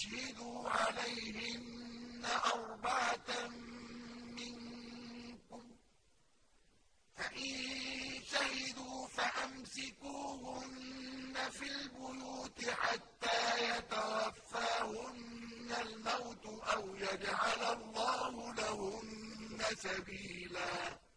وَأَشْهِدُوا عَلَيْهِنَّ أَرْبَعَةً مِّنكُمْ ۖ. فَإِن شَهِدُوا فَأَمْسِكُوهُنَّ فِي الْبُيُوتِ حَتَّىٰ يَتَوَفَّاهُنَّ الْمَوْتُ أَوْ يَجْعَلَ اللَّهُ لَهُنَّ سَبِيلًا.